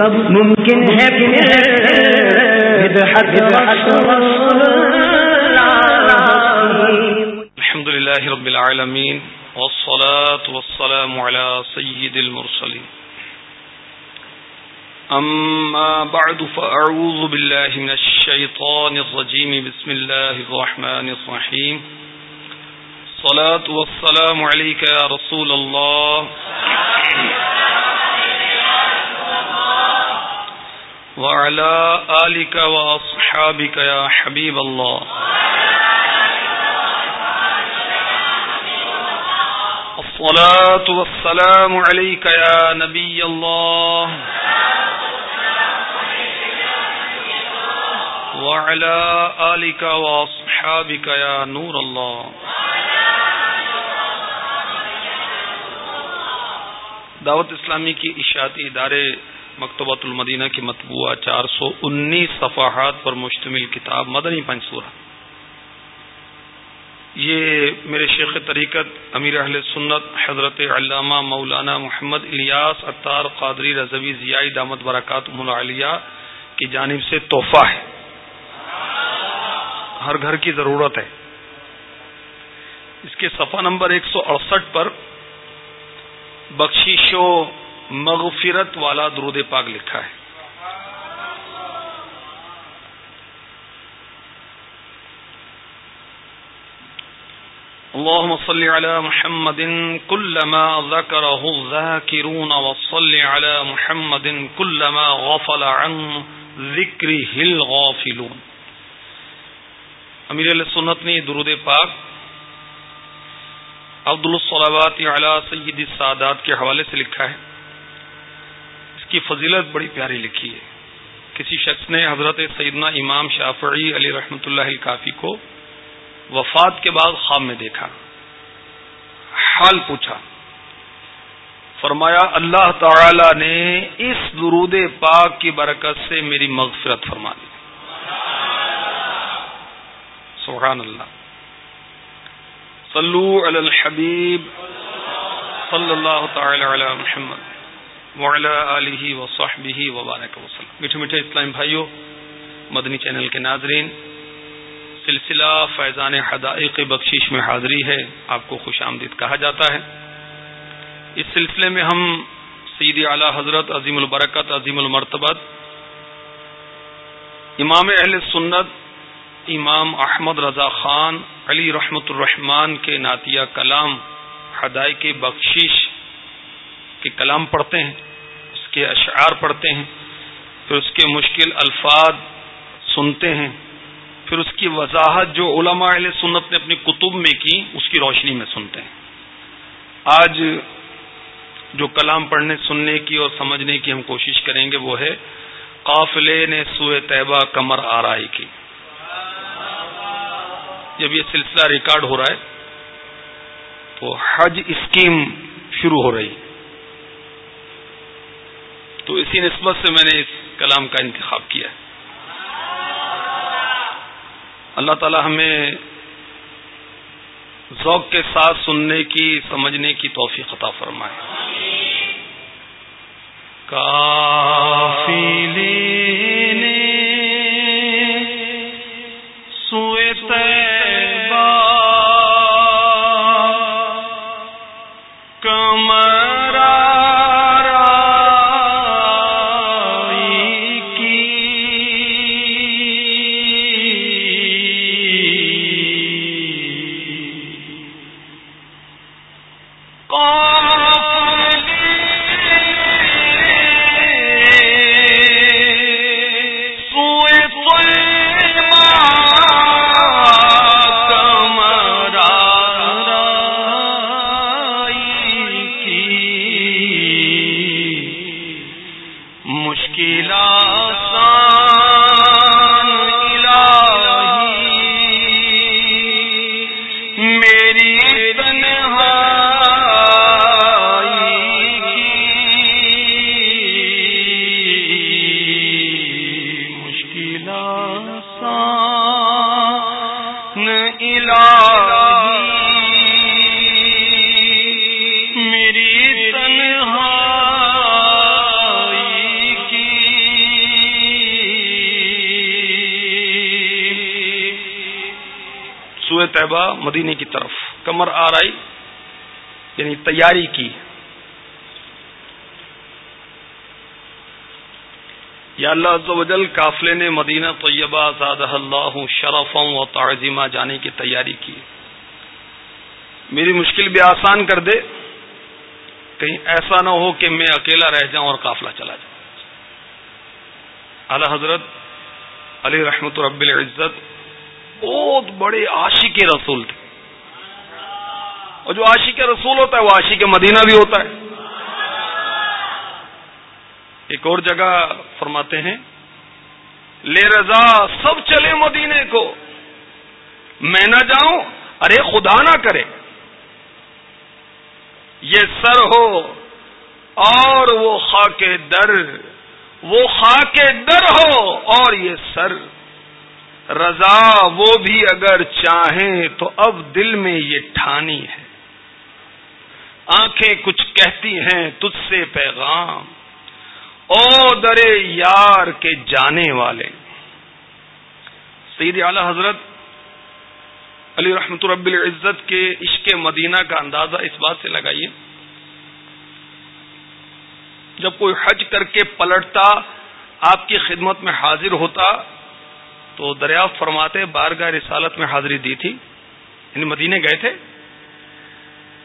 کب ممکن ہے الحمد لله رب العالمين والصلاة والسلام على سيد المرسلين أما بعد فأعوذ بالله من الشيطان الرجيم بسم الله الرحمن الرحيم صلاة والسلام عليك يا رسول الله وعلى آلك وأصحابك يا حبيب الله. الصلاة والسلام عليك يا نبي الله. وعلى آلك وأصحابك يا نور الله. دعوت اسلامی کی اشاعتی ادارے مکتبۃ المدینہ کی مطبوعہ چار سو انیس صفحات پر مشتمل کتاب مدنی پنسورہ یہ میرے شیخ طریقت امیر اہل سنت حضرت علامہ مولانا محمد الیاس اطار قادری رضوی ضیائی دامت برکات ملیہ کی جانب سے تحفہ ہے۔ ہر گھر کی ضرورت ہے۔ اس کے صفحہ نمبر ایک سو اڑسٹھ پر بخشیش و مغفرت والا درود پاک لکھا ہے۔ اللهم صل على محمد كلما ذكره الذاكرون وصل على محمد كلما غفل عن ذكره الغافلون۔ امیر علیہ سنت نے درود پاک عبد الصلاوات علی سید السادات کے حوالے سے لکھا ہے۔ کی فضیلت بڑی پیاری لکھی ہے۔ کسی شخص نے حضرت سیدنا امام شافعی علی رحمت اللہ کافی کو وفات کے بعد خواب میں دیکھا۔ حال پوچھا۔ فرمایا، اللہ تعالی نے اس درود پاک کی برکت سے میری مغفرت فرما دی۔ سبحان اللہ۔ صلو علی الحبیب صلی اللہ تعالی علی محمد۔ وعلی آلہ وصحبہ وبارک وسلم۔ میٹھے میٹھے اسلام بھائیوں مدنی چینل کے ناظرین، سلسلہ فیضان حدائق بخشش میں حاضری ہے، آپ کو خوش آمدید کہا جاتا ہے۔ اس سلسلے میں ہم سیدی اعلی حضرت عظیم البرکت، عظیم المرتبت، امام اہل سنت، امام احمد رضا خان، علی رحمت الرحمان کے نعتیہ کلام، حدائق بخشش کے کلام پڑھتے ہیں، اس کے اشعار پڑھتے ہیں، پھر اس کے مشکل الفاظ سنتے ہیں، پھر اس کی وضاحت جو علماء اہل سنت نے اپنی کتب میں کی، اس کی روشنی میں سنتے ہیں۔ آج جو کلام پڑھنے، سننے کی اور سمجھنے کی ہم کوشش کریں گے، وہ ہے قافلے نے سوئے طیبہ کمر آرائی کی۔ جب یہ سلسلہ ریکارڈ ہو رہا ہے، تو حج اسکیم شروع ہو رہی۔ تو اسی نسبت سے میں نے اس کلام کا انتخاب کیا ہے۔ اللہ تعالی ہمیں ذوق کے ساتھ سننے کی، سمجھنے کی توفیق عطا فرمائے۔ کافی مدینے کی طرف۔ کمر آر آئی یعنی تیاری کی۔ یا اللہ عز و جل قافلے نے مدینہ طیبہ زاد اللہ شرفوں و تعظیمہ جانے کی تیاری کی۔ میری مشکل بھی آسان کر دے۔ کہیں ایسا نہ ہو کہ میں اکیلا رہ جاؤں اور قافلہ چلا جاؤں۔ اعلی حضرت علی رحمت رب العزت بہت بڑے عاشق رسول تھے۔ اور جو عاشق رسول ہوتا ہے، وہ عاشق مدینہ بھی ہوتا ہے۔ ایک اور جگہ فرماتے ہیں، لے رضا، سب چلے مدینے کو۔ میں نہ جاؤں، ارے خدا نہ کرے۔ یہ سر ہو اور وہ خاک در۔ وہ خاک در ہو اور یہ سر۔ رضا وہ بھی اگر چاہیں تو اب دل میں یہ ٹھانی ہے۔ آنکھیں کچھ کہتی ہیں تجھ سے پیغام۔ او درے یار کے جانے والے۔ سید اعلی حضرت علی رحمت رب العزت کے عشق مدینہ کا اندازہ اس بات سے لگائیے۔ جب کوئی حج کر کے پلٹتا، آپ کی خدمت میں حاضر ہوتا تو دریافت فرماتے بارگاہ رسالت میں حاضری دی تھی۔ یعنی مدینے گئے تھے۔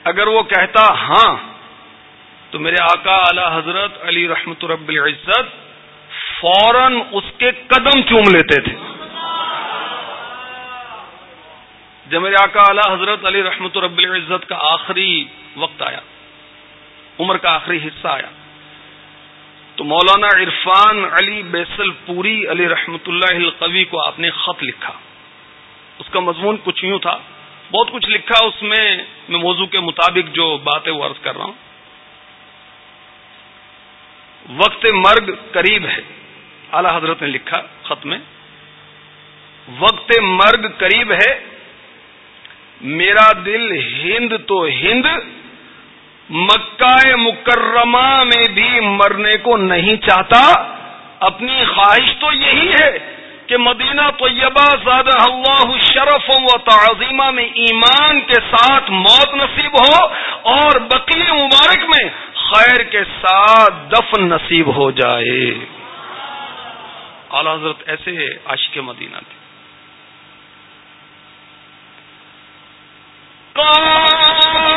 اگر وہ کہتا ہاں تو میرے آقا اعلی حضرت علی رحمت رب العزت فوراً اس کے قدم چوم لیتے تھے۔ جب میرے آقا اعلی حضرت علی رحمت رب العزت کا آخری وقت آیا، عمر کا آخری حصہ آیا۔ تو مولانا عرفان علی بیسل پوری علی رحمت اللہ القوی کو آپ نے خط لکھا۔ اس کا مضمون کچھ یوں تھا۔ بہت کچھ لکھا اس میں میں موضوع کے مطابق جو باتیں وہ عرض کر رہا ہوں۔ وقت مرگ قریب ہے، اعلی حضرت نے لکھا خط میں۔ وقت مرگ قریب ہے، میرا دل ہند تو ہند مکہ مکرمہ میں بھی مرنے کو نہیں چاہتا۔ اپنی خواہش تو یہی ہے کہ مدینہ طیبہ زادہ اللہ شرف و تعظیمہ میں ایمان کے ساتھ موت نصیب ہو اور بقی مبارک میں خیر کے ساتھ دفن نصیب ہو جائے۔ اعلی حضرت ایسے عاشق مدینہ تھے۔ کون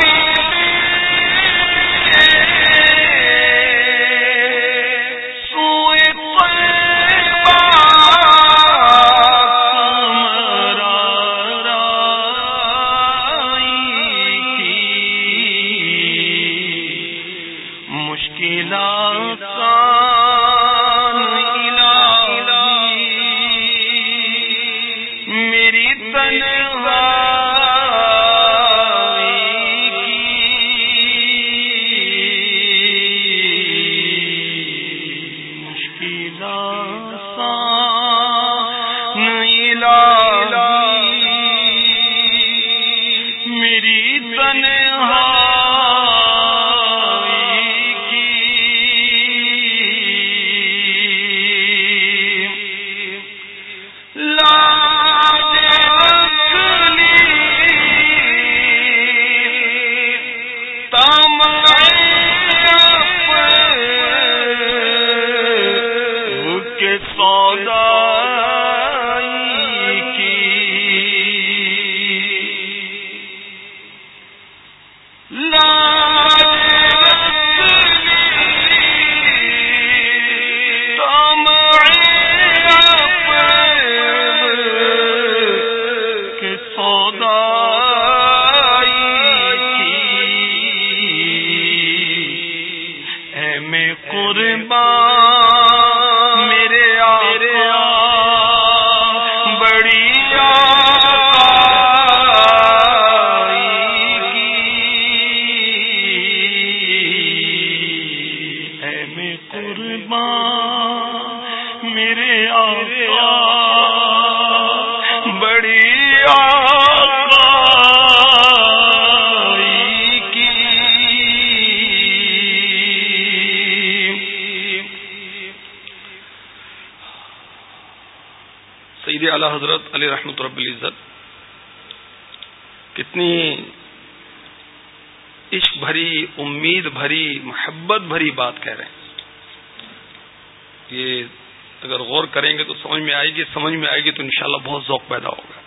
سمجھ میں آئے گی تو انشاءاللہ بہت ذوق پیدا ہوگا۔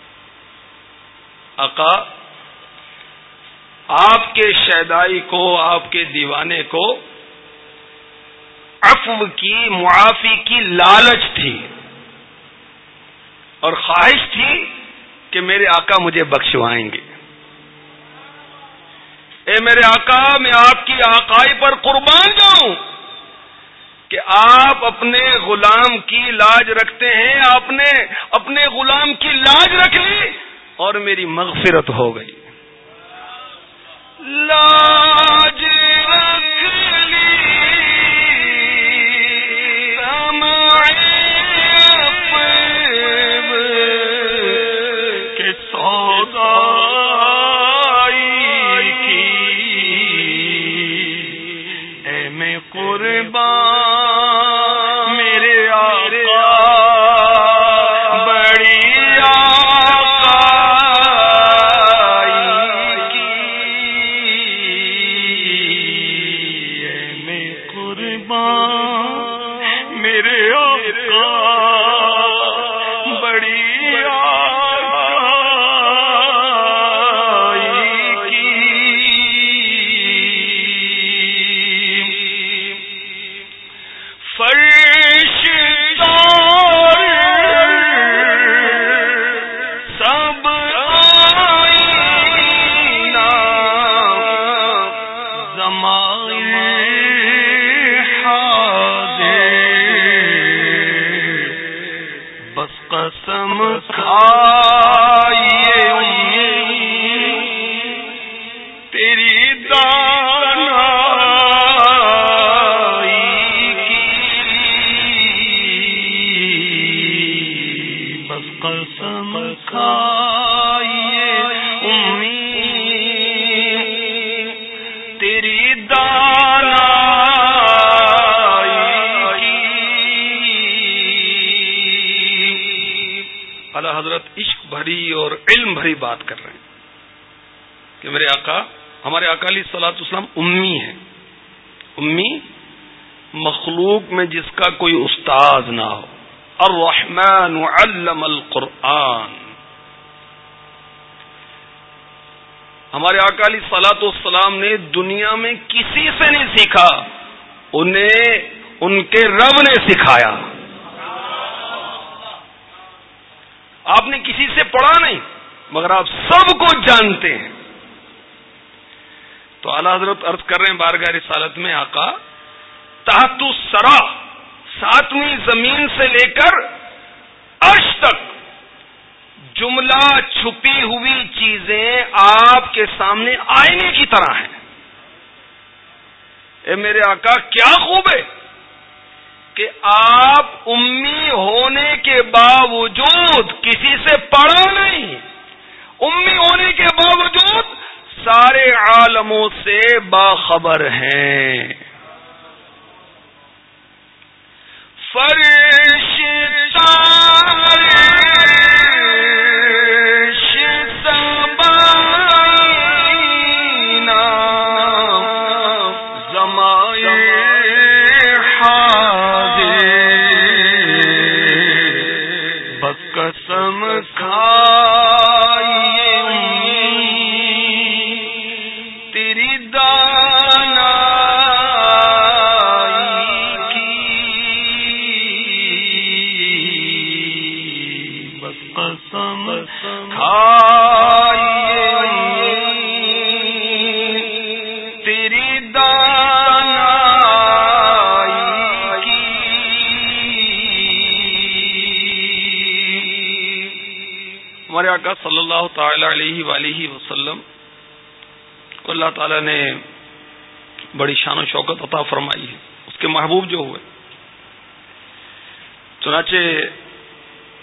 آقا، آپ کے شیدائی کو، آپ کے دیوانے کو عفو کی، معافی کی لالچ تھی۔ اور خواہش تھی کہ میرے آقا مجھے بخشوائیں گے۔ اے میرے آقا، میں آپ کی آقائی پر قربان جاؤں۔ کہ آپ اپنے غلام کی لاج رکھتے ہیں آپ نے اپنے غلام کی لاج رکھ لی اور میری مغفرت ہو گئی۔ لاج میرے آقا، ہمارے آقا علیہ سلاۃ اسلام امی ہے امی مخلوق میں جس کا کوئی استاد نہ ہو۔ الرحمن علم القرآن۔ ہمارے آقا علی سلاۃ والسلام نے دنیا میں کسی سے نہیں سیکھا، انہیں ان کے رب نے سکھایا۔ آپ نے کسی سے پڑھا نہیں، مگر آپ سب کو جانتے ہیں۔ تو اعلی حضرت عرض کر رہے ہیں بارگاہ رسالت میں آقا، تحت سرا ساتویں زمین سے لے کر عرش تک۔ جملہ چھپی ہوئی چیزیں آپ کے سامنے آئینے کی طرح ہیں۔ اے میرے آقا، کیا خوب ہے کہ آپ امی ہونے کے باوجود کسی سے پڑھا نہیں۔ امی ہونے کے باوجود سارے عالموں سے باخبر ہیں۔ فر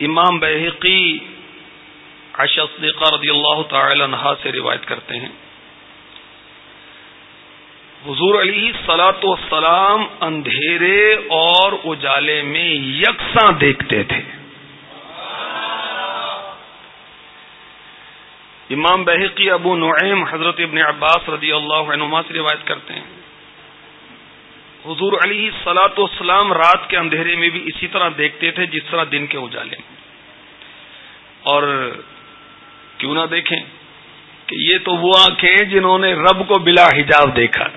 امام بحقی عائشہ صدیقہ رضی اللہ تعالی عنہا سے روایت کرتے ہیں۔ حضور علی سلاۃ وسلام اندھیرے اور اجالے میں یکساں دیکھتے تھے۔ امام بحقی ابو نعیم حضرت ابن عباس رضی اللہ عنما سے روایت کرتے ہیں۔ حضور علی سلاۃ والسلام رات کے اندھیرے میں بھی اسی طرح دیکھتے تھے جس طرح دن کے اجالے میں۔ اور کیوں نہ دیکھیں کہ یہ تو وہ آنکھیں جنہوں نے رب کو بلا حجاب دیکھا۔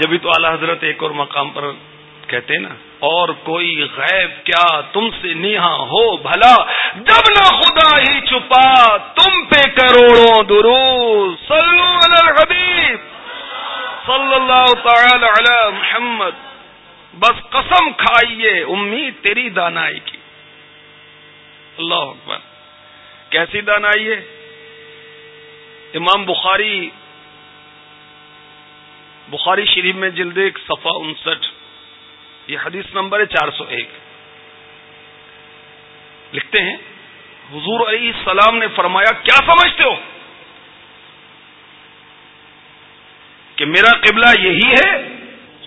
جبھی تو اعلی حضرت ایک اور مقام پر کہتے نا، اور کوئی غیب کیا تم سے نیہا ہو بھلا؟ جب نہ خدا ہی چھپا، تم پہ کروڑوں درو صلو علی الحبیب۔ صلی اللہ تعالی علی محمد۔ بس قسم کھائیے، امید تیری دانائی کی۔ اللہ اکبر۔ کیسی دانائی ہے؟ امام بخاری بخاری شریف میں جلد ایک صفا انسٹھ۔ یہ حدیث نمبر ہے چار سو ایک۔ لکھتے ہیں، حضور علیہ السلام نے فرمایا، کیا سمجھتے ہو؟ کہ میرا قبلہ یہی ہے،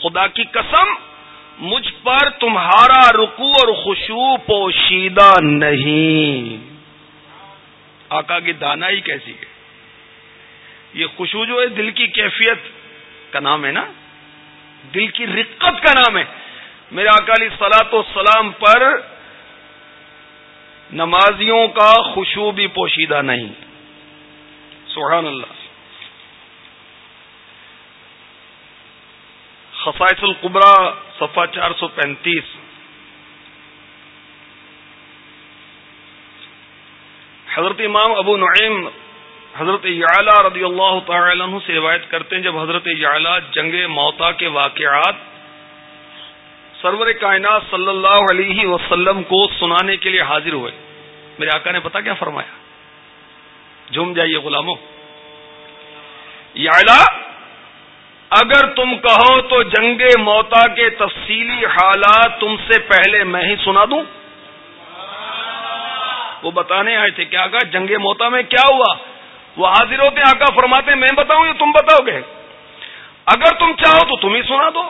خدا کی قسم مجھ پر تمہارا رکو اور خوشبو پوشیدہ نہیں۔ آقا کی دانائی کیسی ہے؟ یہ خوشبو جو ہے دل کی کیفیت کا نام ہے نا؟ دل کی رقت کا نام ہے۔ میرے اکالی سلاط و سلام پر نمازیوں کا خوشبو بھی پوشیدہ نہیں۔ سبحان اللہ خفائص القبرا صفا چار سو پینتیس۔ حضرت امام ابو نعیم حضرت یعلا رضی اللہ تعالی عنہ سے روایت کرتے ہیں، جب حضرت یعلا جنگ موتا کے واقعات سرور کائنات صلی اللہ علیہ وسلم کو سنانے کے لیے حاضر ہوئے۔ میرے آقا نے پتا کیا فرمایا؟ جھوم جائیے غلاموں۔ یعلا اگر تم کہو تو جنگ موتا کے تفصیلی حالات تم سے پہلے میں ہی سنا دوں۔ وہ بتانے آئے تھے کیا کہا جنگ موتا میں کیا ہوا؟ وہ حاضر ہوتے آقا فرماتے میں بتاؤں یا تم بتاؤ گے؟ اگر تم چاہو تو تم ہی سنا دو۔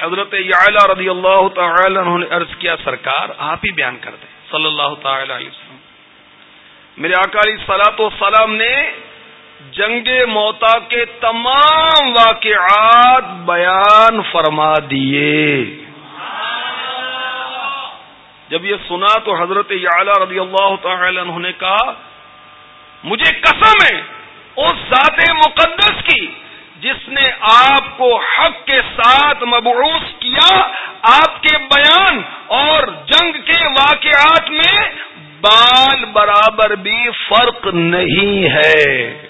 حضرت یعلا رضی اللہ تعالی انہوں نے عرض کیا، سرکار آپ ہی بیان کر دیں۔ صلی اللہ تعالی علیہ وسلم۔ میرے اکالی سلاط و سلام نے جنگ موتا کے تمام واقعات بیان فرما دیے۔ جب یہ سنا تو حضرت یعلا رضی اللہ تعالی عنہ نے کہا، مجھے قسم ہے اس ذات مقدس کی جس نے آپ کو حق کے ساتھ مبعوث کیا، آپ کے بیان اور جنگ کے واقعات میں بال برابر بھی فرق نہیں ہے۔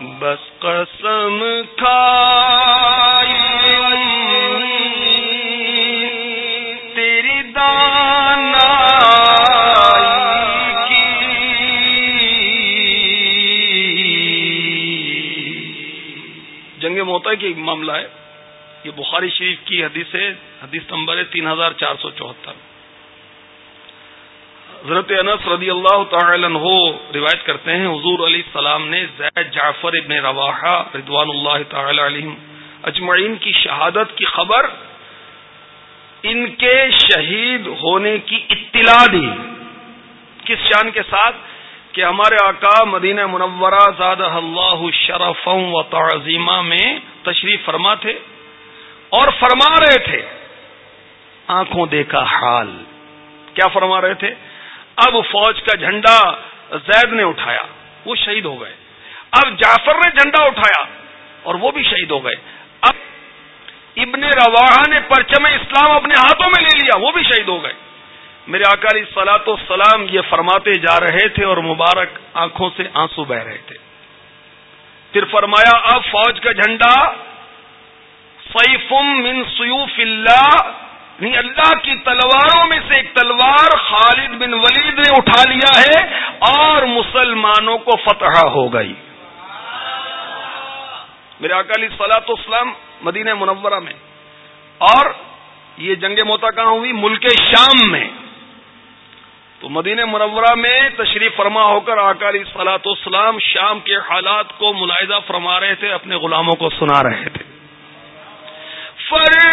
بس قسم کھائی تیری دانا جنگ موتا کی معاملہ ہے۔ یہ بخاری شریف کی حدیث ہے، حدیث نمبر ہے تین ہزار چار سو چوہتر۔ حضرت انس رضی اللہ تعالی عنہ روایت کرتے ہیں، حضور علیہ السلام نے زید جعفر ابن رواحہ رضوان اللہ تعالی علیہ اجمعین کی شہادت کی خبر ان کے شہید ہونے کی اطلاع دی۔ کس شان کے ساتھ؟ کہ ہمارے آقا مدینہ منورہ زاد اللہ شرف و تعظیمہ میں تشریف فرما تھے اور فرما رہے تھے۔ آنکھوں دیکھا حال۔ کیا فرما رہے تھے؟ اب فوج کا جھنڈا زید نے اٹھایا، وہ شہید ہو گئے۔ اب جعفر نے جھنڈا اٹھایا اور وہ بھی شہید ہو گئے۔ اب ابن روا نے پرچم اسلام اپنے ہاتھوں میں لے لیا، وہ بھی شہید ہو گئے۔ میرے اکالی سلاط و سلام یہ فرماتے جا رہے تھے اور مبارک آنکھوں سے آنسو بہ رہے تھے۔ پھر فرمایا، اب فوج کا جھنڈا سیفم من سیوف اللہ نہیں اللہ کی تلواروں میں سے ایک تلوار خالد بن ولید نے اٹھا لیا ہے اور مسلمانوں کو فتح ہو گئی۔ میرے اکالی سلاط اسلام مدینہ منورہ میں۔ اور یہ جنگ موتا کہاں ہوئی؟ ملک شام میں۔ تو مدینہ منورہ میں تشریف فرما ہو کر اکالی سلاط اسلام شام کے حالات کو ملاحظہ فرما رہے تھے، اپنے غلاموں کو سنا رہے تھے۔ فرشتہ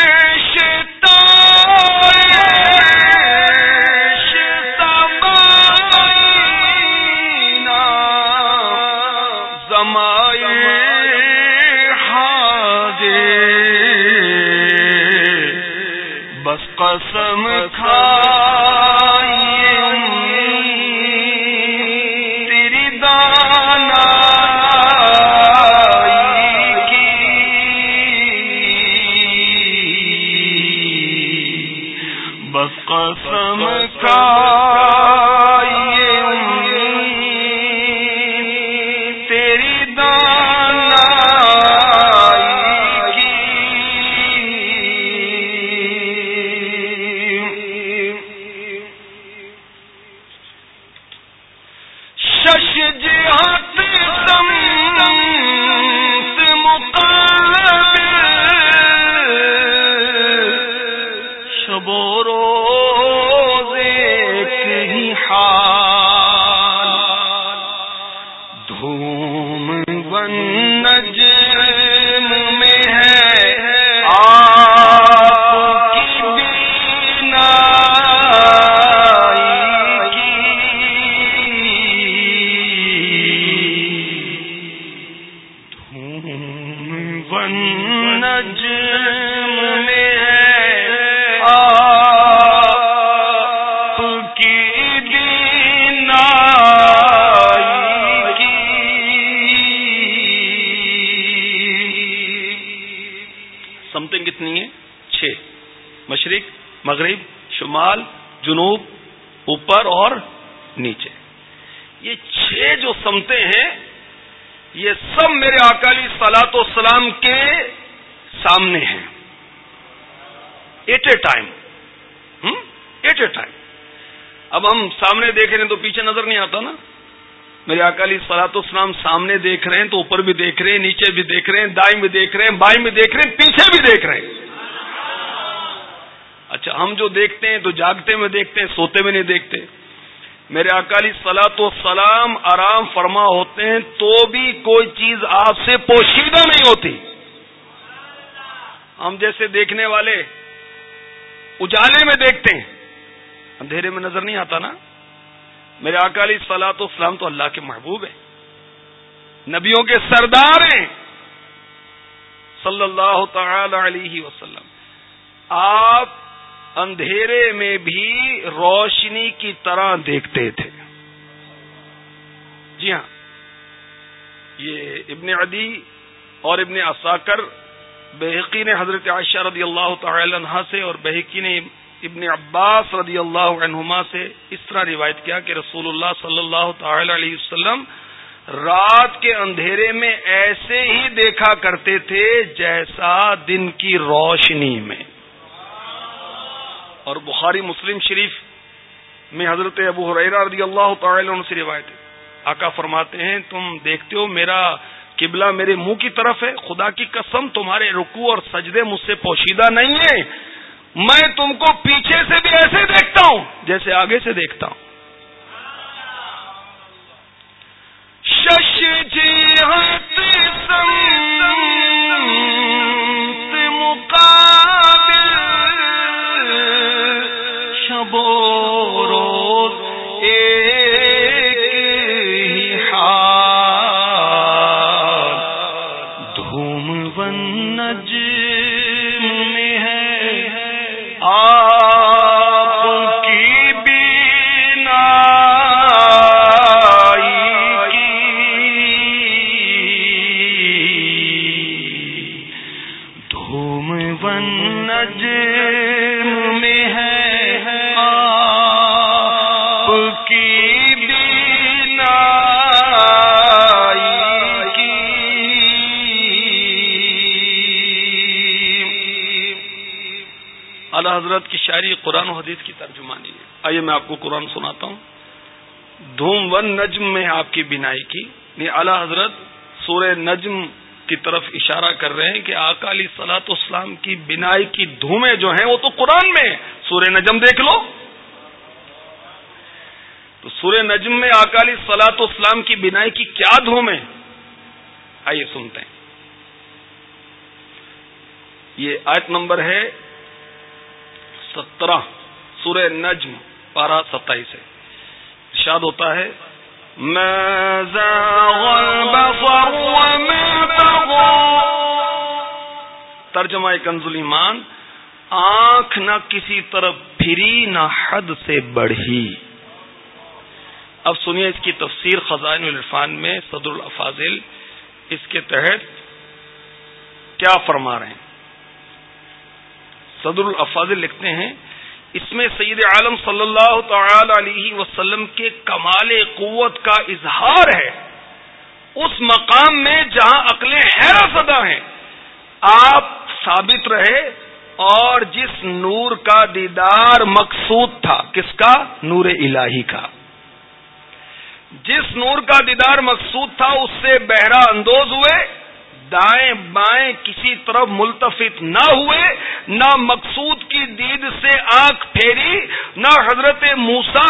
علیہ سلاط والسلام کے سامنے ہیں۔ At a time. At a time. اب ہم سامنے دیکھ رہے ہیں تو پیچھے نظر نہیں آتا نا؟ میرے اکالی سلاط اسلام سامنے دیکھ رہے ہیں تو اوپر بھی دیکھ رہے ہیں، نیچے بھی دیکھ رہے ہیں، دائیں بھی دیکھ رہے ہیں، بائیں بھی دیکھ رہے ہیں، پیچھے بھی دیکھ رہے ہیں۔ اچھا ہم جو دیکھتے ہیں تو جاگتے میں دیکھتے ہیں، سوتے میں نہیں میرے اکالی سلاط و سلام آرام فرما ہوتے ہیں، تو بھی کوئی چیز آپ سے پوشیدہ نہیں ہوتی۔ ہم جیسے دیکھنے والے اجالے میں دیکھتے ہیں۔ اندھیرے میں نظر نہیں آتا نا؟ میرے اکالی سلاط اسلام تو اللہ کے محبوب ہیں۔ نبیوں کے سردار ہیں۔ صلی اللہ تعالی علیہ وسلم۔ آپ اندھیرے میں بھی روشنی کی طرح دیکھتے تھے۔ جی ہاں یہ ابن عدی اور ابن اساکر بحقی نے حضرت عائشہ رضی اللہ تعالی عنہ سے اور بحقی نے ابن عباس رضی اللہ عنہما سے اس طرح روایت کیا کہ رسول اللہ صلی اللہ تعالی علیہ وسلم رات کے اندھیرے میں ایسے ہی دیکھا کرتے تھے جیسا دن کی روشنی میں۔ اور بخاری مسلم شریف میں حضرت ابو حریرہ رضی اللہ تعالی عنہ سے روایت ہے آقا فرماتے ہیں تم دیکھتے ہو میرا قبلہ میرے منہ کی طرف ہے خدا کی قسم تمہارے رکوع اور سجدے مجھ سے پوشیدہ نہیں ہیں میں تم کو پیچھے سے بھی ایسے دیکھتا ہوں جیسے آگے سے دیکھتا ہوں شش جی مقابل شبو روز اعلی حضرت کی شاعری قرآن و حدیث کی ترجمانی ہے۔ آئیے میں آپ کو قرآن سناتا ہوں۔ دھوم ون نجم میں آپ کی بینائی کی۔ یعنی اعلی حضرت سورہ نجم کی طرف اشارہ کر رہے ہیں کہ اکالی سلاط اسلام کی بینائی کی دھومیں جو ہیں وہ تو قرآن میں سورہ نجم دیکھ لو۔ تو سورہ نجم میں اکالی سلاط اسلام کی بینائی کی کیا دھوم آئیے سنتے ہیں۔ یہ آیت نمبر ہے سترہ، سورہ نجم، پارہ ستائیس ہے۔ شاد ہوتا ہے ترجمہ کنز ایمان، آنکھ نہ کسی طرف پھری، نہ حد سے بڑھی۔ اب سنیے اس کی تفسیر خزائن الرفان میں صدر الافاظل اس کے تحت کیا فرما رہے ہیں۔ صدر الافاظل لکھتے ہیں، اس میں سید عالم صلی اللہ تعالی علیہ وسلم کے کمال قوت کا اظہار ہے۔ اس مقام میں جہاں عقلیں حیرت زدہ ہیں، آپ ثابت رہے اور جس نور کا دیدار مقصود تھا، کس کا؟ نور الہی کا۔ جس نور کا دیدار مقصود تھا، اس سے بہرا اندوز ہوئے۔ دائیں بائیں کسی طرف ملتفت نہ ہوئے، نہ مقصود کی دید سے آنکھ پھیری، نہ حضرت موسا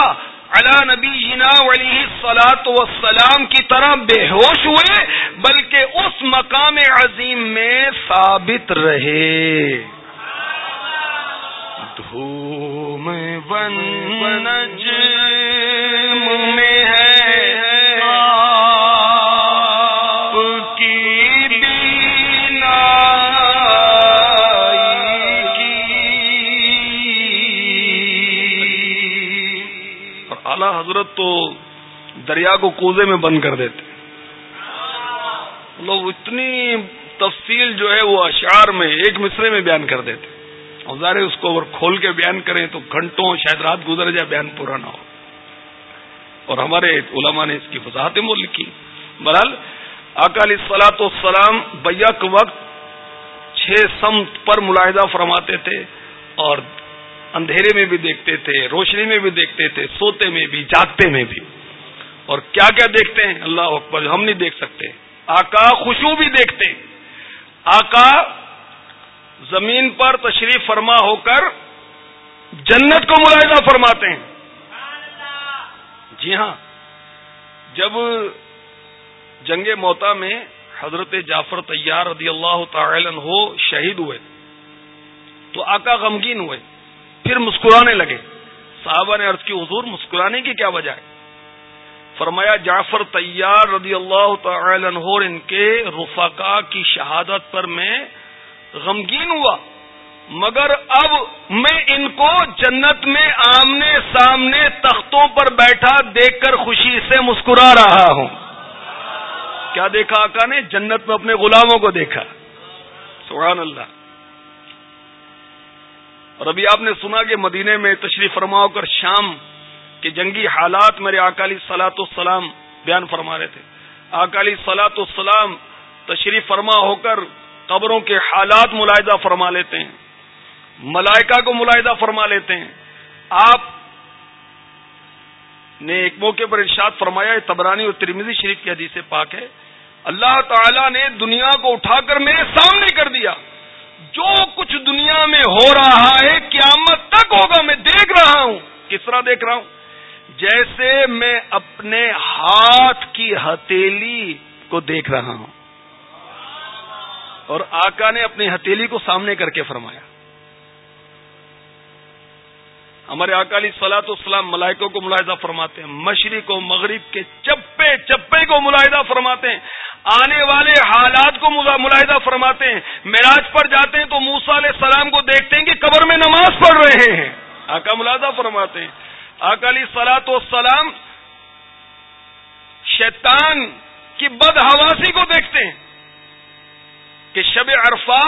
علا نبی جنا علی سلاط وسلام کی طرح بے ہوش ہوئے، بلکہ اس مقام عظیم میں ثابت رہے۔ دھوم بن بنج میں حضرت تو دریا کو کوزے میں بند کر دیتے۔ لوگ اتنی تفصیل جو ہے وہ اشعار میں ایک مصرے میں بیان کر دیتے۔ اور ظاہر اس کو اگر کھول کے بیان کریں تو گھنٹوں شاید رات گزر جائے بیان پورا نہ ہو۔ اور ہمارے علماء نے اس کی وضاحتیں وہ لکھی۔ بہرحال اکالی سلاط السلام بیک وقت چھ سمت پر ملاحدہ فرماتے تھے اور اندھیرے میں بھی دیکھتے تھے، روشنی میں بھی دیکھتے تھے، سوتے میں بھی، جاگتے میں بھی۔ اور کیا کیا دیکھتے ہیں؟ اللہ اکبر، ہم نہیں دیکھ سکتے۔ آقا خوشبو بھی دیکھتے۔ آقا زمین پر تشریف فرما ہو کر جنت کو ملاحظہ فرماتے ہیں۔ جی ہاں جب جنگ موتا میں حضرت جعفر طیار رضی اللہ تعالی ہو شہید ہوئے، تو آقا غمگین ہوئے۔ پھر مسکرانے لگے۔ صحابہ نے عرض کی، حضور، مسکرانے کی کیا وجہ ہے؟ فرمایا، جعفر طیار رضی اللہ تعالی عنہ ان کے رفقا کی شہادت پر میں غمگین ہوا۔ مگر اب میں ان کو جنت میں آمنے سامنے تختوں پر بیٹھا دیکھ کر خوشی سے مسکرا رہا ہوں۔ کیا دیکھا آقا نے؟ جنت میں اپنے غلاموں کو دیکھا۔ سبحان اللہ۔ اور ابھی آپ نے سنا کہ مدینے میں تشریف فرما ہو کر شام کے جنگی حالات میرے اکالی سلاط السلام بیان فرما رہے تھے۔ اکالی سلاط السلام تشریف فرما ہو کر قبروں کے حالات ملاحدہ فرما لیتے ہیں۔ ملائکہ کو ملاحدہ فرما لیتے ہیں۔ آپ نے ایک موقع پر ارشاد فرمایا تبرانی اور ترمیزی شریف کی حدیث پاک ہے۔ اللہ تعالی نے دنیا کو اٹھا کر میرے سامنے کر دیا۔ جو کچھ دنیا میں ہو رہا ہے، قیامت تک ہوگا، میں دیکھ رہا ہوں۔ کس طرح دیکھ رہا ہوں؟ جیسے میں اپنے ہاتھ کی ہتیلی کو دیکھ رہا ہوں۔ اور آقا نے اپنی ہتیلی کو سامنے کر کے فرمایا۔ ہمارے اکالی سلاط اسلام ملائکوں کو ملاحدہ فرماتے ہیں، مشرق و مغرب کے چپے چپے کو ملاحدہ فرماتے ہیں، آنے والے حالات کو ملاحدہ فرماتے ہیں۔ میراج پر جاتے ہیں تو موسا علیہ السلام کو دیکھتے ہیں کہ قبر میں نماز پڑھ رہے ہیں۔ آقا ملاحدہ فرماتے ہیں۔ اکالی سلاط والسلام شیطان کی بد حواسی کو دیکھتے ہیں کہ شب عرفہ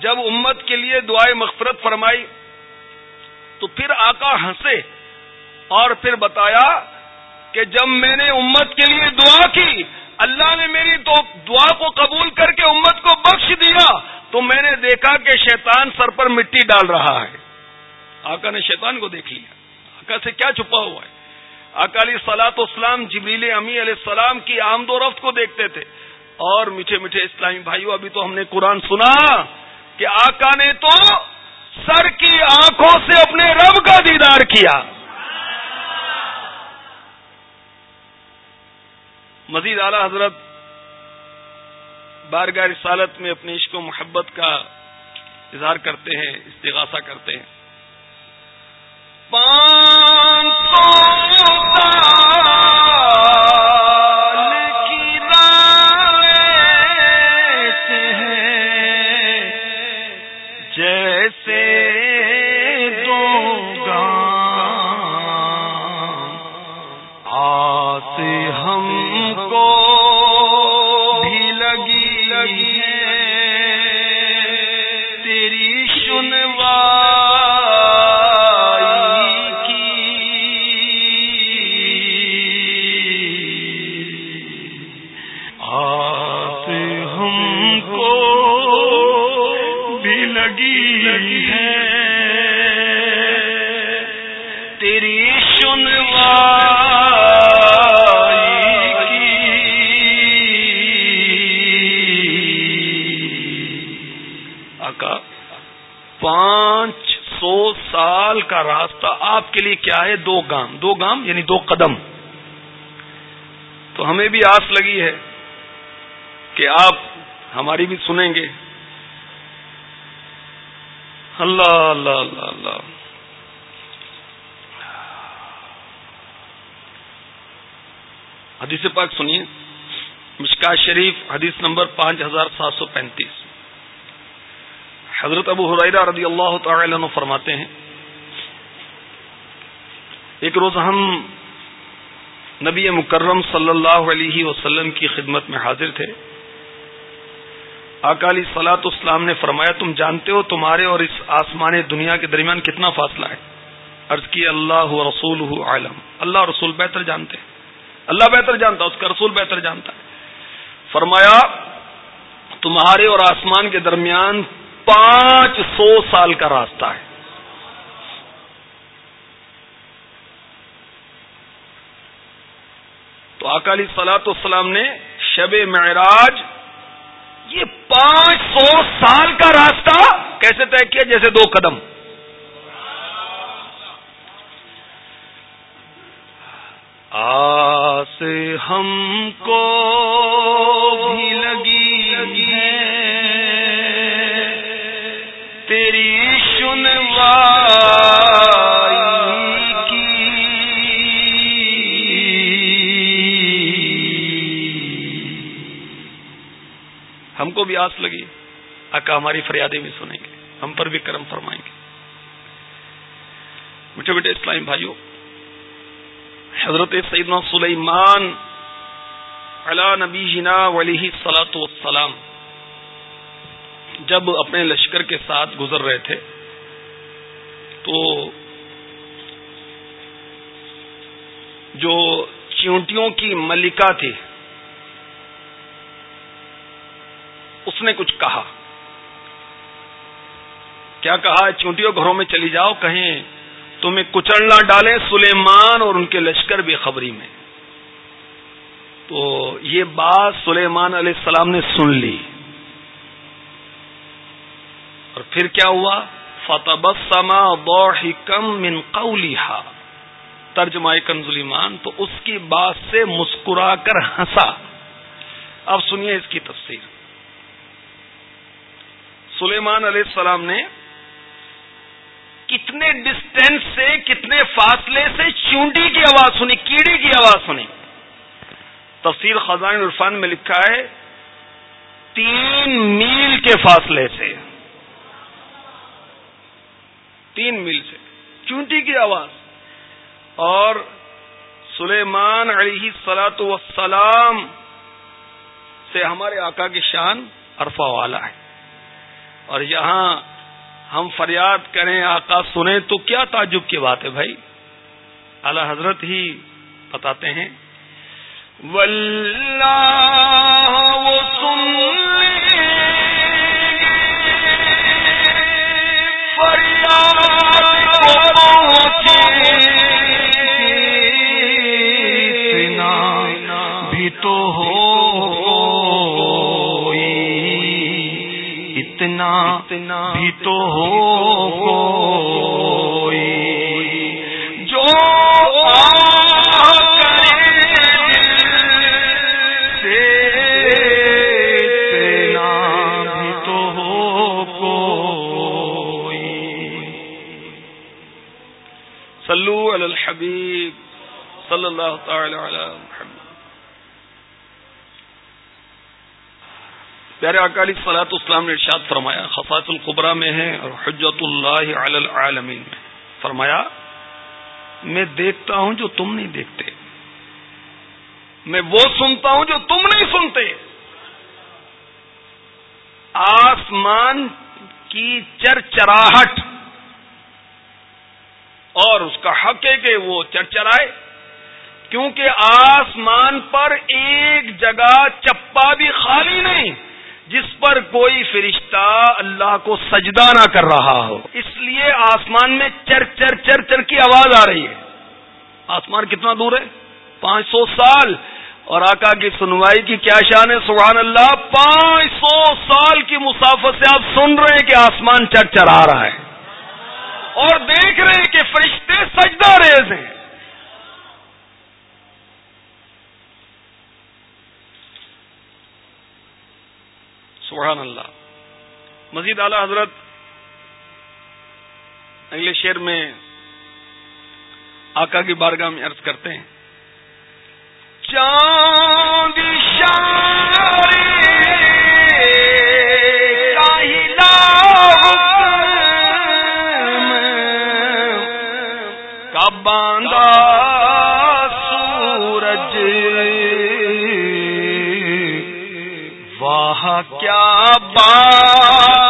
جب امت کے لیے دعائیں مغفرت فرمائی تو پھر آقا ہنسے اور پھر بتایا کہ جب میں نے امت کے لیے دعا کی، اللہ نے میری تو دعا کو قبول کر کے امت کو بخش دیا، تو میں نے دیکھا کہ شیطان سر پر مٹی ڈال رہا ہے۔ آقا نے شیطان کو دیکھ لیا۔ آقا سے کیا چھپا ہوا ہے؟ اکالی سلاط اسلام جبریل امی علیہ السلام کی آمد و رفت کو دیکھتے تھے۔ اور میٹھے میٹھے اسلامی بھائیوں ابھی تو ہم نے قرآن سنا کہ آقا نے تو سر کی آنکھوں سے اپنے رب کا دیدار کیا۔ مزید اعلی حضرت بارگاہ رسالت میں اپنے عشق و محبت کا اظہار کرتے ہیں، استغاثہ کرتے ہیں۔ جے کا راستہ آپ کے لیے کیا ہے؟ دو گام. دو گام یعنی دو قدم. تو ہمیں بھی آس لگی ہے کہ آپ ہماری بھی سنیں گے. اللہ اللہ اللہ اللہ. حدیث پاک سنیے. مشکا شریف، حدیث نمبر پانچ ہزار سات سو پینتیس. حضرت ابو حرائرہ رضی اللہ تعالی عنہ فرماتے ہیں ایک روز ہم نبی مکرم صلی اللہ علیہ وسلم کی خدمت میں حاضر تھے۔ اکالی سلاط اسلام نے فرمایا، تم جانتے ہو تمہارے اور اس آسمان دنیا کے درمیان کتنا فاصلہ ہے؟ عرض کی، اللہ رسول عالم۔ اللہ رسول بہتر جانتے اللہ بہتر جانتا اس کا رسول بہتر جانتا ہے۔ فرمایا، تمہارے اور آسمان کے درمیان پانچ سو سال کا راستہ ہے۔ تو اکالی سلاط اسلام نے شب معراج، یہ پانچ سو سال کا راستہ کیسے طے کیا؟ جیسے دو قدم۔ آس ہم کو بھی آس لگی۔ آقا ہماری فریادیں بھی سنیں گے۔ ہم پر بھی کرم فرمائیں گے۔ میٹھے بیٹے اسلام بھائیوں حضرت سیدنا سلیمان علا نبی جنا ولی سلاۃ وسلام جب اپنے لشکر کے ساتھ گزر رہے تھے، تو جو چونٹیوں کی ملکہ تھی اس نے کچھ کہا۔ کیا کہا چونٹیوں گھروں میں چلی جاؤ، کہیں تمہیں کچڑنا ڈالے سلیمان اور ان کے لشکر بھی خبری میں۔ تو یہ بات سلیمان علیہ السلام نے سن لی۔ اور پھر کیا ہوا؟ فتح سما بوحکم من قولیہا ترجمہ کنزلیمان تو اس کی بات سے مسکرا کر ہنسا۔ اب سنیے اس کی تفسیر۔ سلیمان علیہ السلام نے کتنے ڈسٹینس سے، کتنے فاصلے سے چونڈی کی آواز سنی کیڑی کی آواز سنی۔ تفسیر خزان عرفان میں لکھا ہے، تین میل کے فاصلے سے۔ تین میل سے۔ چونٹی کی آواز۔ اور سلیمان علیہ سلاۃ وسلام سے ہمارے آقا کی شان عرفہ والا ہے۔ اور یہاں ہم فریاد کریں آقا سنیں تو کیا تعجب کی بات ہے بھائی؟ اعلی حضرت ہی بتاتے ہیں۔ واللہ وہ بھی تو اتنا بھی تو ہو جو تو ہو سلو الحبیب صلی اللہ تعالی علی محمد پیارے اکالی سلاط اسلام نے ارشاد فرمایا خفاط القبرا میں ہے اور حجت اللہ علی العالمین میں فرمایا، میں دیکھتا ہوں جو تم نہیں دیکھتے۔ میں وہ سنتا ہوں جو تم نہیں سنتے۔ آسمان کی چرچراہٹ اور اس کا حق ہے کہ وہ چرچرائے، کیونکہ آسمان پر ایک جگہ چپا بھی خالی نہیں۔ جس پر کوئی فرشتہ اللہ کو سجدہ نہ کر رہا ہو۔ اس لیے آسمان میں چر چر چر چر کی آواز آ رہی ہے۔ آسمان کتنا دور ہے؟ پانچ سو سال۔ اور آقا کی سنوائی کی کیا شان ہے؟ سبحان اللہ، پانچ سو سال کی مسافت سے آپ سن رہے ہیں کہ آسمان چر چرا رہا ہے۔ اور دیکھ رہے ہیں کہ فرشتے سجدہ ریز ہیں۔ سبحان اللہ۔ مزید اعلی حضرت اگلے شعر میں آقا کی بارگاہ میں عرض کرتے ہیں۔ چاند کا باندھا واہ کیا بات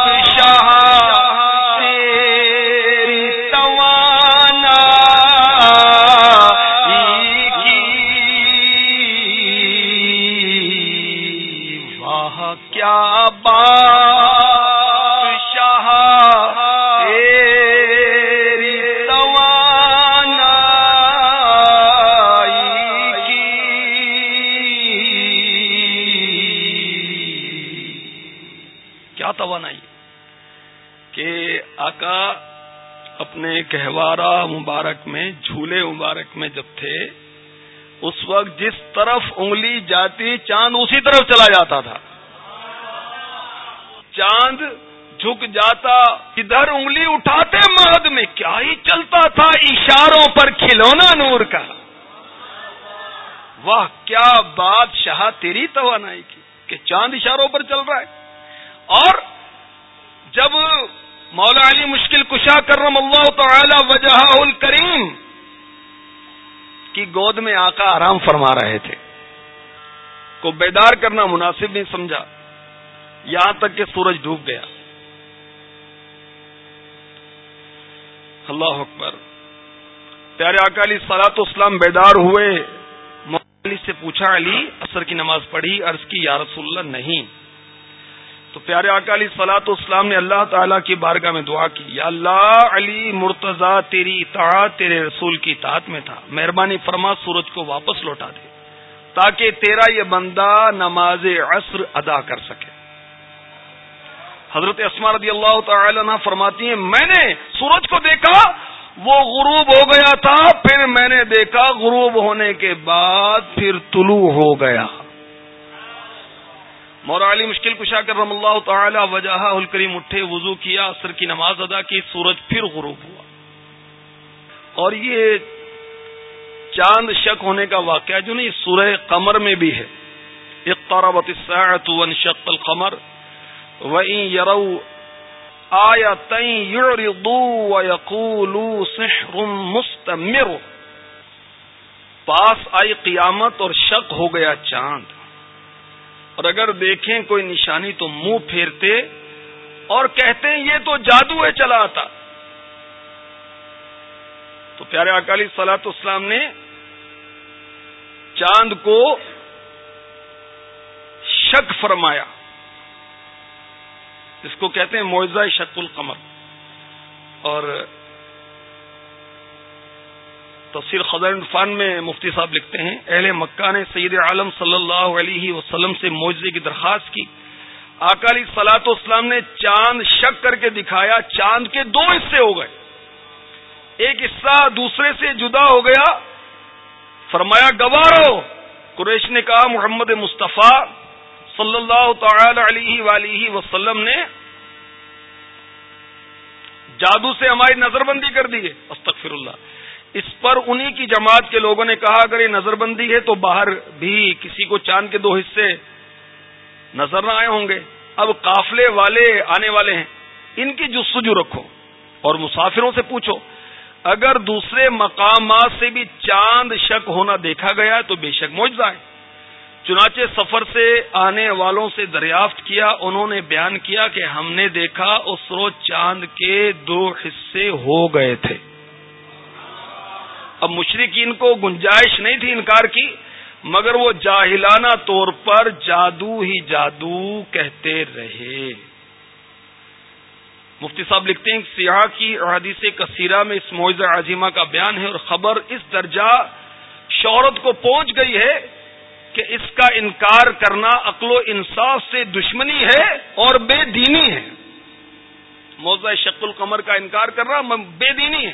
میں جب تھے، اس وقت جس طرف انگلی جاتی، چاند اسی طرف چلا جاتا تھا۔ چاند جھک جاتا، ادھر انگلی اٹھاتے مہد میں، کیا ہی چلتا تھا اشاروں پر کھلونا نور کا۔ واہ، کیا بات شاہ تیری توانائی کی، کہ چاند اشاروں پر چل رہا ہے۔ اور جب مولا علی مشکل کشا کرم اللہ تعالی وجہ الکریم کی گود میں آقا آرام فرما رہے تھے۔ کو بیدار کرنا مناسب نہیں سمجھا۔ یہاں تک کہ سورج ڈوب گیا۔ اللہ اکبر۔ پیارے اکالی سلاط اسلام بیدار ہوئے۔ علی سے پوچھا علی اثر کی نماز پڑھی، عرض کی، یا رسول اللہ، نہیں۔ تو پیارے اکالی سلاط اسلام نے اللہ تعالیٰ کی بارگاہ میں دعا کی، یا اللہ علی مرتضی، تیری اطاعت تیرے رسول کی اطاعت میں تھا، مہربانی فرما سورج کو واپس لوٹا دے، تاکہ تیرا یہ بندہ نماز عصر ادا کر سکے۔ حضرت اسما رضی اللہ تعالی عنہ فرماتی ہیں، میں نے سورج کو دیکھا، وہ غروب ہو گیا تھا، پھر میں نے دیکھا غروب ہونے کے بعد پھر طلوع ہو گیا۔ مولا علی مشکل کشا کر رم اللہ تعالی وجہ الکریم اٹھے، وضو کیا اثر کی نماز ادا کی، سورج پھر غروب ہوا۔ اور یہ چاند شک ہونے کا واقعہ جو نہیں، سورہ قمر میں بھی ہے۔ اقتربت الساعت وانشق القمر، وَإِن يَرَوْا آيَةً يُعْرِضُوا وَيَقُولُوا سِحْرٌ مُسْتَمِرٌ۔ پاس آئی قیامت اور شک ہو گیا چاند۔ اور اگر دیکھیں کوئی نشانی تو منہ پھیرتے اور کہتے ہیں، یہ تو جادو ہے، چلا آتا۔ تو پیارے اکالی سلاط اسلام نے چاند کو شک فرمایا۔ اس کو کہتے ہیں معاوضہ شک القمر۔ اور تفسیر خزر عرفان میں مفتی صاحب لکھتے ہیں، اہل مکہ نے سید عالم صلی اللہ علیہ وسلم سے معجزے کی درخواست کی۔ اکالی سلاط اسلام نے چاند شک کر کے دکھایا، چاند کے دو حصے ہو گئے۔ ایک حصہ دوسرے سے جدا ہو گیا۔ فرمایا، گوارو! قریش نے کہا، محمد مصطفیٰ صلی اللہ تعالی علیہ ولیہ وسلم نے جادو سے ہماری نظر بندی کر دی ہے۔ استغفر اللہ۔ اس پر انہی کی جماعت کے لوگوں نے کہا، اگر یہ نظر بندی ہے تو باہر بھی کسی کو چاند کے دو حصے نظر نہ آئے ہوں گے۔ اب قافلے والے آنے والے ہیں۔ ان کی جستجو رکھو اور مسافروں سے پوچھو، اگر دوسرے مقامات سے بھی چاند شک ہونا دیکھا گیا تو بے شک موجزہ ہے۔ چنانچہ سفر سے آنے والوں سے دریافت کیا، انہوں نے بیان کیا کہ ہم نے دیکھا، اس روز چاند کے دو حصے ہو گئے تھے۔ اب مشرقین کو گنجائش نہیں تھی انکار کی، مگر وہ جاہلانہ طور پر جادو ہی جادو کہتے رہے۔ مفتی صاحب لکھتے ہیں سیاح کی احادیث کثیرہ میں اس معاوضہ عظیمہ کا بیان ہے اور خبر اس درجہ شہرت کو پہنچ گئی ہے کہ اس کا انکار کرنا عقل و انصاف سے دشمنی ہے اور بے دینی ہے۔ موضاء شک القمر کا انکار کرنا بے دینی ہے۔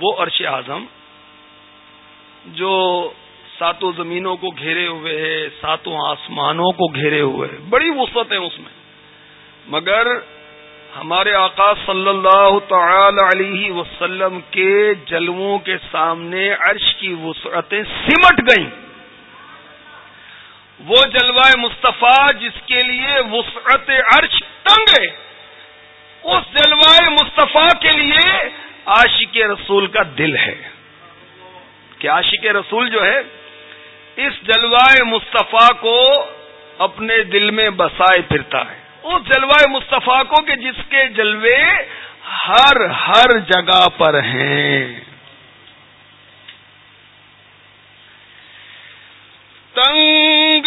وہ ارش اعظم جو ساتوں زمینوں کو گھیرے ہوئے ہے، ساتوں آسمانوں کو گھیرے ہوئے ہے۔ بڑی وسعت ہے اس میں۔ مگر ہمارے آقا صلی اللہ تعالی علیہ وسلم کے جلووں کے سامنے عرش کی وسعتیں سمٹ گئیں۔ وہ جلوہ مصطفیٰ جس کے لیے وسعت عرش تنگ ہے۔ اس جلوہ مصطفیٰ کے لیے عاشق رسول کا دل ہے۔ کہ عاشق رسول جو ہے، اس جلوائے مصطفیٰ کو اپنے دل میں بسائے پھرتا ہے۔ اس جلوائے مصطفیٰ کو کہ جس کے جلوے ہر ہر جگہ پر ہیں۔ تنگ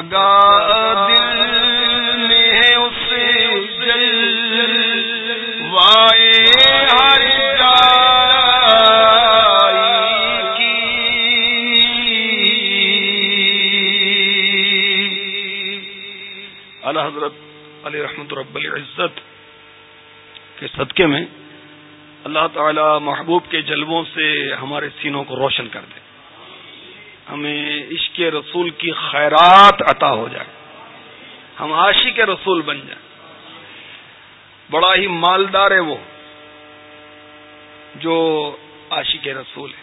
لگا دل میں اسے جل وائے ہر حضرت علی رحمت رب العزت کے صدقے میں اللہ تعالی محبوب کے جلبوں سے ہمارے سینوں کو روشن کر دے۔ ہمیں عشق رسول کی خیرات عطا ہو جائے۔ ہم عاشق کے رسول بن جائیں۔ بڑا ہی مالدار ہے وہ جو عاشق رسول ہے۔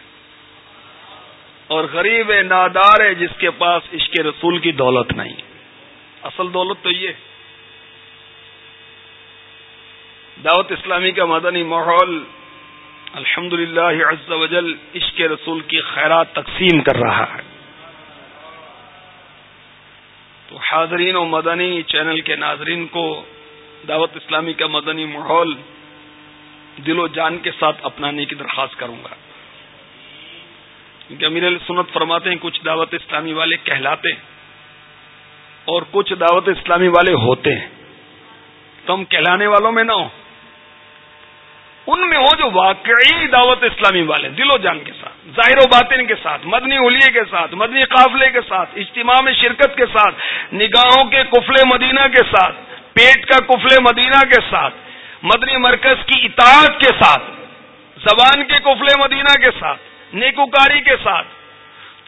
اور غریب ہے، نادار ہے، جس کے پاس عشق رسول کی دولت نہیں۔ اصل دولت تو یہ دعوت اسلامی کا مدنی ماحول الحمد للہ وجل عشق رسول کی خیرات تقسیم کر رہا ہے۔ تو حاضرین و مدنی چینل کے ناظرین کو دعوت اسلامی کا مدنی ماحول دل و جان کے ساتھ اپنانے کی درخواست کروں گا۔ کیونکہ امیر سنت فرماتے ہیں، کچھ دعوت اسلامی والے کہلاتے ہیں اور کچھ دعوت اسلامی والے ہوتے ہیں۔ تو ہم کہلانے والوں میں نہ ہوں ان میں ہو جو واقعی دعوت اسلامی والے دل و جان کے ساتھ ظاہر و باطن کے ساتھ مدنی الیے کے ساتھ مدنی قافلے کے ساتھ اجتماع میں شرکت کے ساتھ نگاہوں کے کفل مدینہ کے ساتھ پیٹ کا کفل مدینہ کے ساتھ مدنی مرکز کی اطاعت کے ساتھ زبان کے کفل مدینہ کے ساتھ نیکوکاری کے ساتھ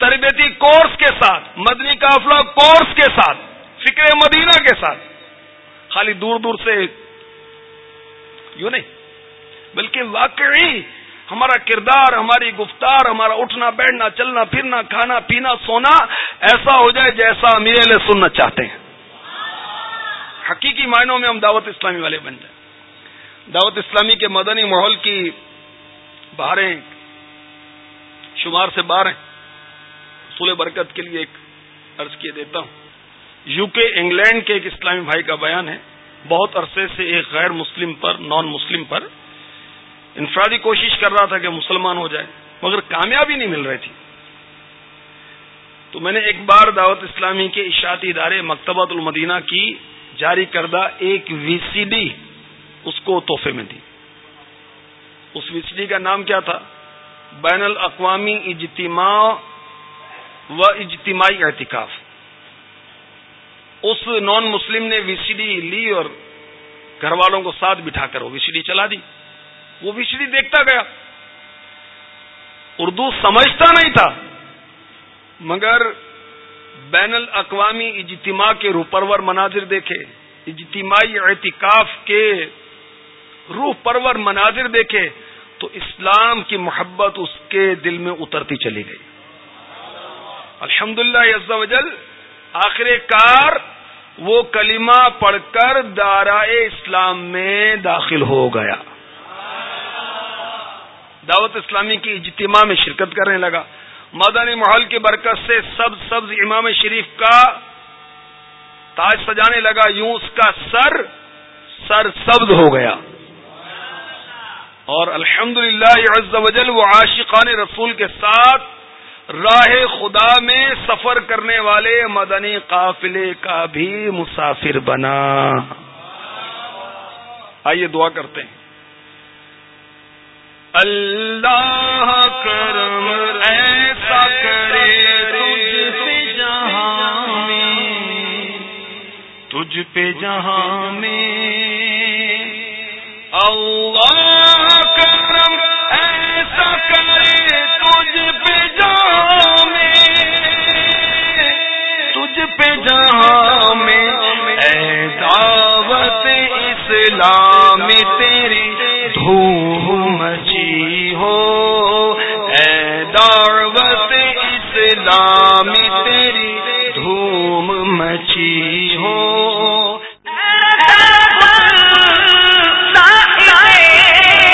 تربیتی کورس کے ساتھ مدنی قافلہ کورس کے ساتھ فکر مدینہ کے ساتھ خالی دور دور سے یوں نہیں بلکہ واقعی ہمارا کردار، ہماری گفتار، ہمارا اٹھنا، بیٹھنا، چلنا، پھرنا، کھانا، پینا، سونا، ایسا ہو جائے جیسا امیر سننا چاہتے ہیں۔ حقیقی معنوں میں ہم دعوت اسلامی والے بن جائیں۔ دعوت اسلامی کے مدنی ماحول کی بہاریں شمار سے باہر ہیں۔ سولہ برکت کے لیے ایک عرض کیے دیتا ہوں۔ یو کے، انگلینڈ کے ایک اسلامی بھائی کا بیان ہے۔ بہت عرصے سے ایک غیر مسلم پر، نان مسلم پر انفرادی کوشش کر رہا تھا کہ مسلمان ہو جائے، مگر کامیابی نہیں مل رہی تھی۔ تو میں نے ایک بار دعوت اسلامی کے اشاعتی ادارے مکتبۃ المدینہ کی جاری کردہ ایک وی سی ڈی اس کو تحفے میں دی۔ اس وی سی ڈی کا نام کیا تھا؟ بین الاقوامی اجتماع و اجتماعی احتکاف اس نان مسلم نے وی سی ڈی لی اور گھر والوں کو ساتھ بٹھا کر وہ وی سی ڈی چلا دی۔ وہ وی سی ڈی دیکھتا گیا۔ اردو سمجھتا نہیں تھا، مگر بین الاقوامی اجتماع کے روپرور مناظر دیکھے، اجتماعی اعتکاف کے روح پرور مناظر دیکھے، تو اسلام کی محبت اس کے دل میں اترتی چلی گئی۔ الحمد للہ وجل آخر کار وہ کلمہ پڑھ کر دارائے اسلام میں داخل ہو گیا۔ دعوت اسلامی کی اجتماع میں شرکت کرنے لگا۔ مدنی محل کی برکت سے سب سبز امام شریف کا تاج سجانے لگا۔ یوں اس کا سر سر سبز ہو گیا۔ اور الحمد للہ وہ عاشقان رسول کے ساتھ راہ خدا میں سفر کرنے والے مدنی قافلے کا بھی مسافر بنا۔ آئیے دعا کرتے ہیں۔ اللہ کرم ایسا کرے تجھ پہ جہاں میں تجھ پہ جہاں میں اللہ کرم ایسا کرے تجھ پہ جہاں میں تجھ پہ جہاں میں اے دعوت اسلام تیری دھوم مچی ہو۔ اے دعوت اسلام تیری دھوم مچی ہو۔